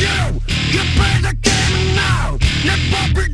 You, you play the game now. Never be.